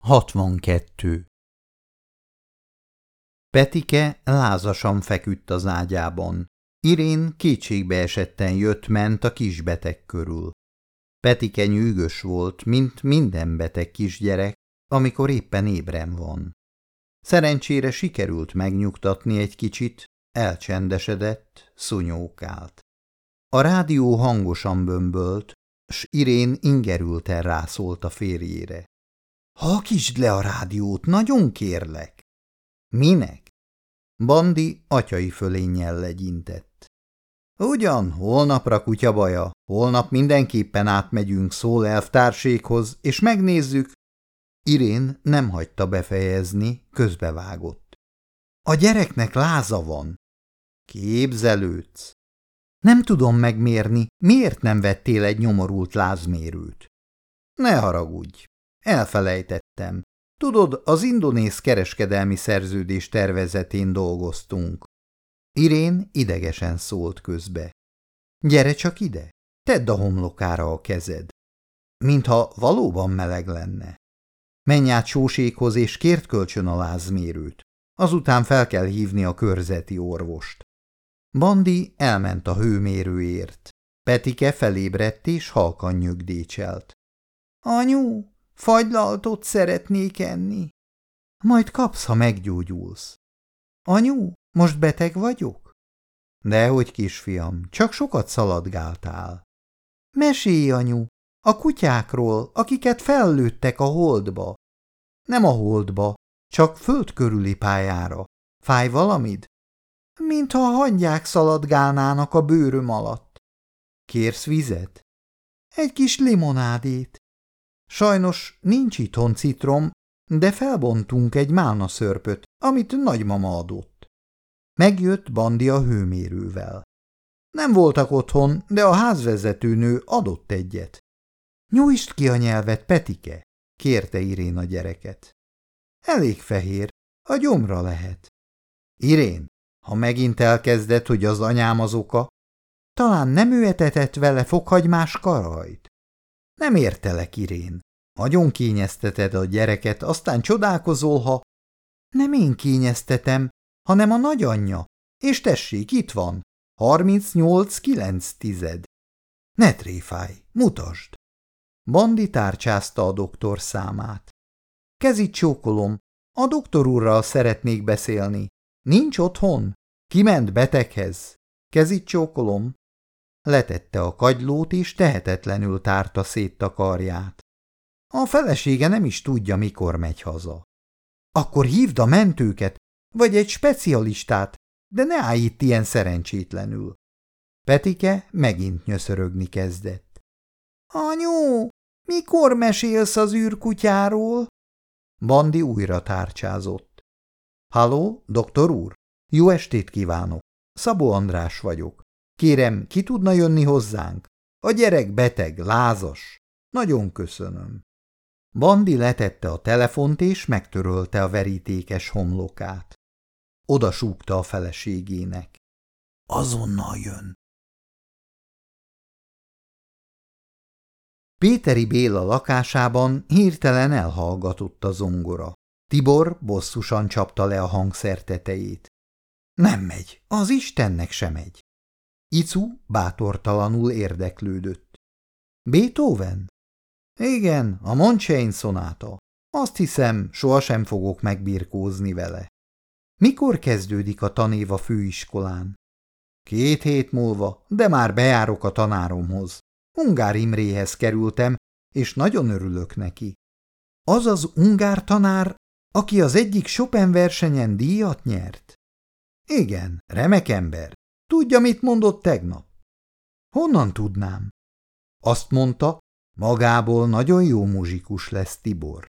62. Petike lázasan feküdt az ágyában. Irén kétségbe esetten jött-ment a kisbeteg körül. Petike nyűgös volt, mint minden beteg kisgyerek, amikor éppen ébren van. Szerencsére sikerült megnyugtatni egy kicsit, elcsendesedett, szunyókált. A rádió hangosan bömbölt, s Irén ingerülten rászólt a férjére. Hakítsd le a rádiót, nagyon kérlek. Minek? Bandi atyai fölénnyel legyintett. Ugyan, holnapra kutyabaja, holnap mindenképpen átmegyünk Szól elvtárséghoz, és megnézzük. Irén nem hagyta befejezni, közbevágott. A gyereknek láza van. Képzelődsz. Nem tudom megmérni, miért nem vettél egy nyomorult lázmérőt. Ne haragudj, Elfelejtettem. Tudod, az indonész kereskedelmi szerződés tervezetén dolgoztunk. Irén idegesen szólt közbe. Gyere csak ide, tedd a homlokára a kezed. Mintha valóban meleg lenne. Menj át sósékhoz és kért kölcsön a lázmérőt. Azután fel kell hívni a körzeti orvost. Bandi elment a hőmérőért. Petike felébredt és halkan nyögdécselt. – Anyu, Fagylaltot szeretnék enni. Majd kapsz, ha meggyógyulsz. Anyu, most beteg vagyok? Dehogy, kisfiam, csak sokat szaladgáltál. Mesélj, anyu, a kutyákról, akiket fellőttek a holdba. Nem a holdba, csak föld körüli pályára. Fáj valamid? Mintha a hangyák szaladgálnának a bőröm alatt. Kérsz vizet? Egy kis limonádét. Sajnos nincs itthon citrom, de felbontunk egy málna szörpöt, amit nagymama adott. Megjött Bandi a hőmérővel. Nem voltak otthon, de a házvezetőnő adott egyet. Nyújtsd ki a nyelvet, Petike, kérte Irén a gyereket. Elég fehér, a gyomra lehet. Irén, ha megint elkezdett, hogy az anyám az oka, talán nem ő etetett vele fokhagymás karajt. Nem értelek, Irén. Nagyon kényezteted a gyereket, aztán csodálkozol, ha... Nem én kényeztetem, hanem a nagyanyja. És tessék, itt van. 38-9 tized. Ne tréfáj, mutasd. Bandi tárcsázta a doktor számát. Kezit csókolom, a doktor úrral szeretnék beszélni. Nincs otthon? Kiment beteghez. Kezit csókolom. Letette a kagylót, és tehetetlenül tárta szét a karját. A felesége nem is tudja, mikor megy haza. Akkor hívd a mentőket, vagy egy specialistát, de ne állj itt ilyen szerencsétlenül. Petike megint nyöszörögni kezdett. Anyu, mikor mesélsz az űrkutyáról? Bandi újra tárcsázott. Halló, doktor úr? Jó estét kívánok. Szabó András vagyok. Kérem, ki tudna jönni hozzánk? A gyerek beteg, lázas. Nagyon köszönöm. Bandi letette a telefont és megtörölte a verítékes homlokát. Oda súgta a feleségének. Azonnal jön. Péteri Béla lakásában hirtelen elhallgatott a zongora. Tibor bosszusan csapta le a hangszer tetejét. Nem megy, az Istennek sem megy. Icu bátortalanul érdeklődött. Beethoven? Igen, a Monchain szonáta. Azt hiszem, sohasem fogok megbirkózni vele. Mikor kezdődik a tanév a főiskolán? Két hét múlva, de már bejárok a tanáromhoz. Ungár Imréhez kerültem, és nagyon örülök neki. Az az ungár tanár, aki az egyik Chopin versenyen díjat nyert? Igen, remek ember. Tudja, mit mondott tegnap? Honnan tudnám? Azt mondta, Magából nagyon jó muzsikus lesz Tibor.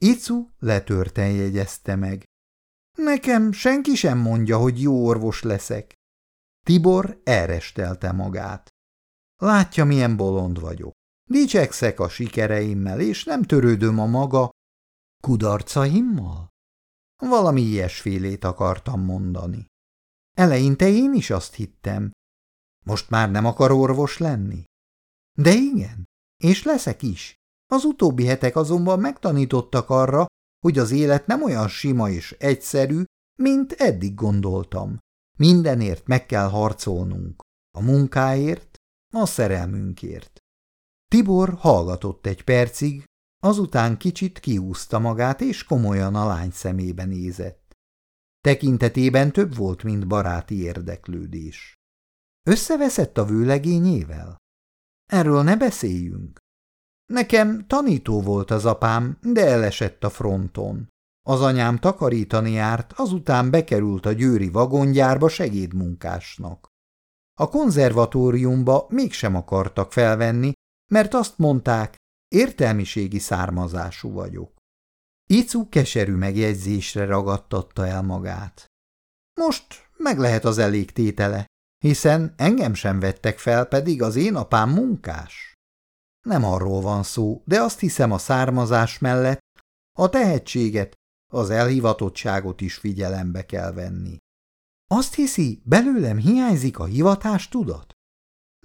Icu letörten jegyezte meg. Nekem senki sem mondja, hogy jó orvos leszek. Tibor elrestelte magát. Látja, milyen bolond vagyok. Dicsekszek a sikereimmel, és nem törődöm a maga kudarcaimmal? Valami ilyesfélét akartam mondani. Eleinte én is azt hittem. Most már nem akar orvos lenni? De igen, és leszek is. Az utóbbi hetek azonban megtanítottak arra, hogy az élet nem olyan sima és egyszerű, mint eddig gondoltam. Mindenért meg kell harcolnunk. A munkáért, a szerelmünkért. Tibor hallgatott egy percig, azután kicsit kiúzta magát, és komolyan a lány szemébe nézett. Tekintetében több volt, mint baráti érdeklődés. Összeveszett a vőlegényével? Erről ne beszéljünk. Nekem tanító volt az apám, de elesett a fronton. Az anyám takarítani járt, azután bekerült a győri vagongyárba segédmunkásnak. A konzervatóriumba mégsem akartak felvenni, mert azt mondták, értelmiségi származású vagyok. Icu keserű megjegyzésre ragadtatta el magát. Most meg lehet az elégtétele, hiszen engem sem vettek fel, pedig az én apám munkás. Nem arról van szó, de azt hiszem a származás mellett a tehetséget, az elhivatottságot is figyelembe kell venni. Azt hiszi, belőlem hiányzik a hivatás tudat?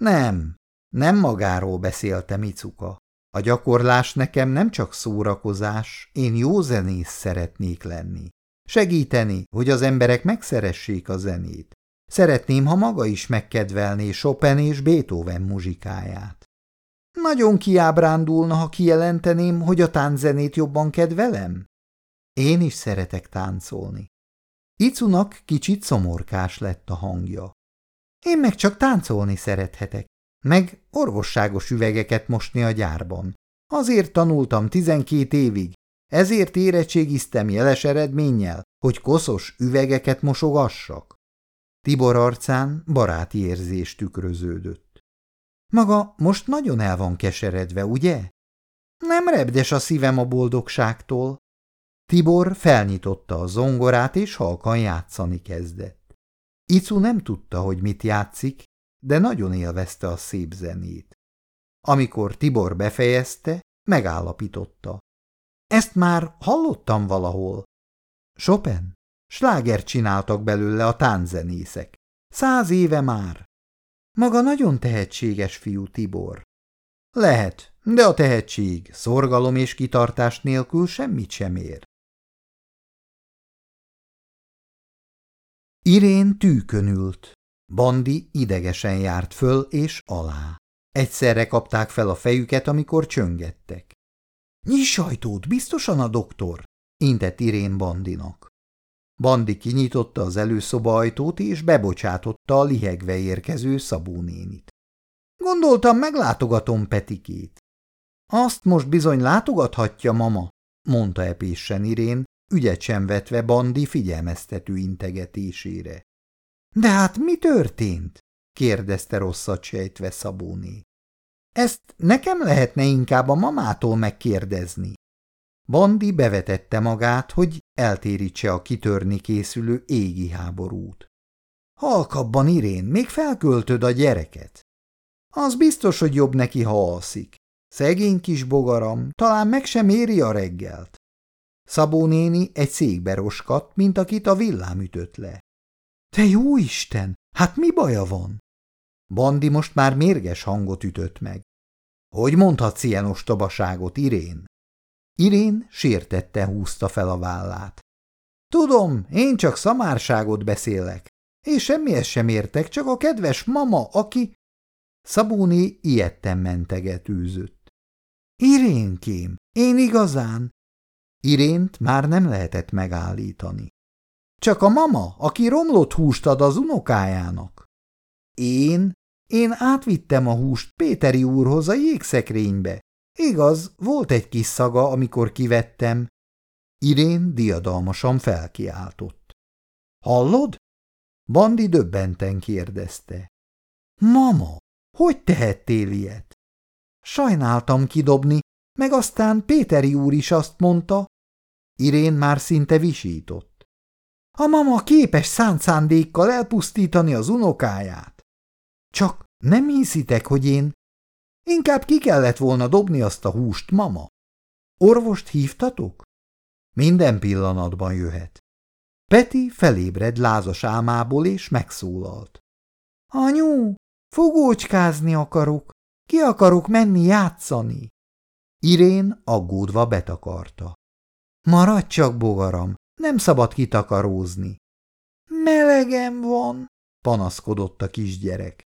Nem, nem magáról beszélte Micuka. A gyakorlás nekem nem csak szórakozás, én jó zenész szeretnék lenni. Segíteni, hogy az emberek megszeressék a zenét. Szeretném, ha maga is megkedvelné Chopin és Beethoven muzsikáját. Nagyon kiábrándulna, ha kijelenteném, hogy a tánczenét jobban kedvelem? Én is szeretek táncolni. Icunak kicsit szomorkás lett a hangja. Én meg csak táncolni szerethetek, meg orvosságos üvegeket mosni a gyárban. Azért tanultam tizenkét évig, ezért érettségiztem jeles eredménnyel, hogy koszos üvegeket mosogassak. Tibor arcán baráti érzés tükröződött. Maga most nagyon el van keseredve, ugye? Nem rebdes a szívem a boldogságtól. Tibor felnyitotta a zongorát, és halkan játszani kezdett. Icu nem tudta, hogy mit játszik, de nagyon élvezte a szép zenét. Amikor Tibor befejezte, megállapította. Ezt már hallottam valahol. Chopin? Sláger csináltak belőle a tánzenészek. Száz éve már. Maga nagyon tehetséges fiú, Tibor. Lehet, de a tehetség, szorgalom és kitartás nélkül semmit sem ér. Irén tűkön. Bandi idegesen járt föl és alá. Egyszerre kapták fel a fejüket, amikor csöngettek. – Nyiss ajtót, biztosan a doktor! – intett Irén Bandinak. Bandi kinyitotta az előszoba ajtót, és bebocsátotta a lihegve érkező szabónénit. Gondoltam, meglátogatom Petikét. Azt most bizony látogathatja, mama, mondta epésen Irén, ügyet sem vetve Bandi figyelmeztető integetésére. De hát mi történt? kérdezte rosszat sejtve Szabóné. Ezt nekem lehetne inkább a mamától megkérdezni. Bandi bevetette magát, hogy eltérítse a kitörni készülő égi háborút. Halkabban, Irén, még felköltöd a gyereket. Az biztos, hogy jobb neki, ha alszik. Szegény kis bogaram, talán meg sem éri a reggelt. Szabó néni egy székbe roskadt, mint akit a villám ütött le. Te jó Isten, hát mi baja van? Bandi most már mérges hangot ütött meg. Hogy mondhatsz ilyen ostobaságot, Irén? Irén sértette húzta fel a vállát. Tudom, én csak szamárságot beszélek, és semmihez sem értek, csak a kedves mama, aki... Szabóni ilyetten mentegetőzött. Irénkém, én igazán... Irént már nem lehetett megállítani. Csak a mama, aki romlott húst ad az unokájának. Én? Én átvittem a húst Péteri úrhoz a jégszekrénybe, Igaz, volt egy kis szaga, amikor kivettem. Irén diadalmasan felkiáltott. Hallod? Bandi döbbenten kérdezte. Mama, hogy tehettél ilyet? Sajnáltam kidobni, meg aztán Péteri úr is azt mondta. Irén már szinte visított. A mama képes szánt szándékkal elpusztítani az unokáját. Csak nem hiszitek, hogy én Inkább ki kellett volna dobni azt a húst, mama. Orvost hívtatok? Minden pillanatban jöhet. Peti felébred lázas álmából, és megszólalt. Anyu, fogócskázni akarok, ki akarok menni játszani. Irén aggódva betakarta. Maradj csak, bogaram, nem szabad kitakarózni. Melegem van, panaszkodott a kisgyerek.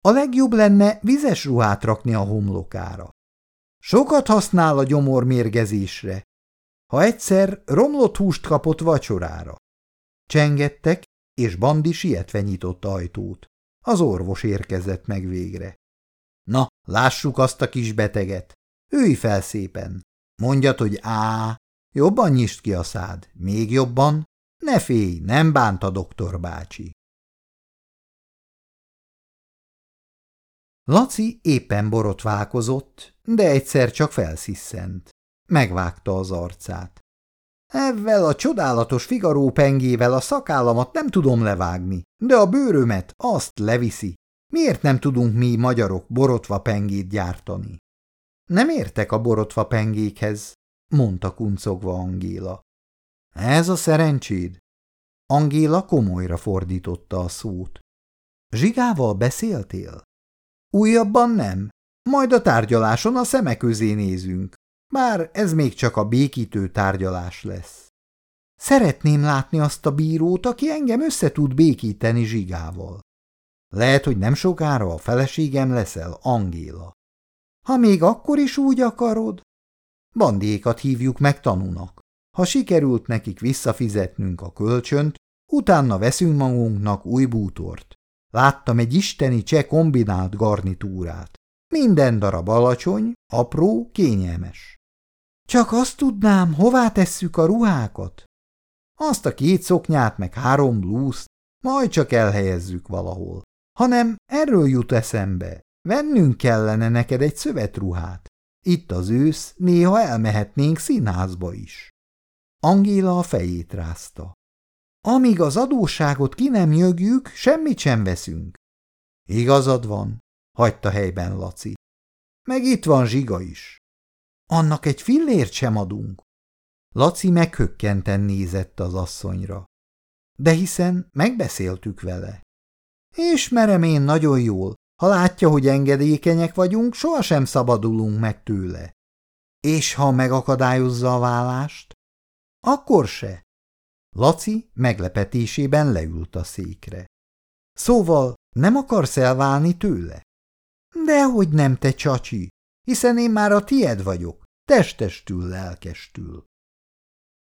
A legjobb lenne vizes ruhát rakni a homlokára. Sokat használ a gyomor mérgezésre, ha egyszer romlott húst kapott vacsorára. Csengettek, és Bandi sietve nyitott ajtót. Az orvos érkezett meg végre. Na, lássuk azt a kis beteget. Ülj fel szépen. Mondjad, hogy á, jobban nyisd ki a szád, még jobban. Ne félj, nem bánt a doktor bácsi. Laci éppen borotválkozott, de egyszer csak felsziszent. Megvágta az arcát. Ezzel a csodálatos figaró pengével a szakállamat nem tudom levágni, de a bőrömet azt leviszi. Miért nem tudunk mi magyarok borotva pengét gyártani? Nem értek a borotva pengékhez, mondta kuncogva Angéla. Ez a szerencséd? Angéla komolyra fordította a szót. Zsigával beszéltél? Újabban nem. Majd a tárgyaláson a szeme közé nézünk. Bár ez még csak a békítő tárgyalás lesz. Szeretném látni azt a bírót, aki engem össze tud békíteni zsigával. Lehet, hogy nem sokára a feleségem leszel, Angéla. Ha még akkor is úgy akarod? Bandiékat hívjuk meg tanúnak. Ha sikerült nekik visszafizetnünk a kölcsönt, utána veszünk magunknak új bútort. Láttam egy isteni cseh kombinált garnitúrát. Minden darab alacsony, apró, kényelmes. Csak azt tudnám, hová tesszük a ruhákat? Azt a két szoknyát meg három blúzt, majd csak elhelyezzük valahol. Hanem erről jut eszembe, vennünk kellene neked egy szövetruhát. Itt az ősz, néha elmehetnénk színházba is. Angéla a fejét rázta. Amíg az adósságot ki nem jögjük, semmit sem veszünk. Igazad van, hagyta helyben Laci. Meg itt van Zsiga is. Annak egy fillért sem adunk. Laci meghökkenten nézett az asszonyra. De hiszen megbeszéltük vele. Ismerem én nagyon jól, ha látja, hogy engedékenyek vagyunk, sohasem szabadulunk meg tőle. És ha megakadályozza a vállást? Akkor se. Laci meglepetésében leült a székre. Szóval nem akarsz elválni tőle? Dehogy nem, te csacsi, hiszen én már a tied vagyok, testestül, lelkestül.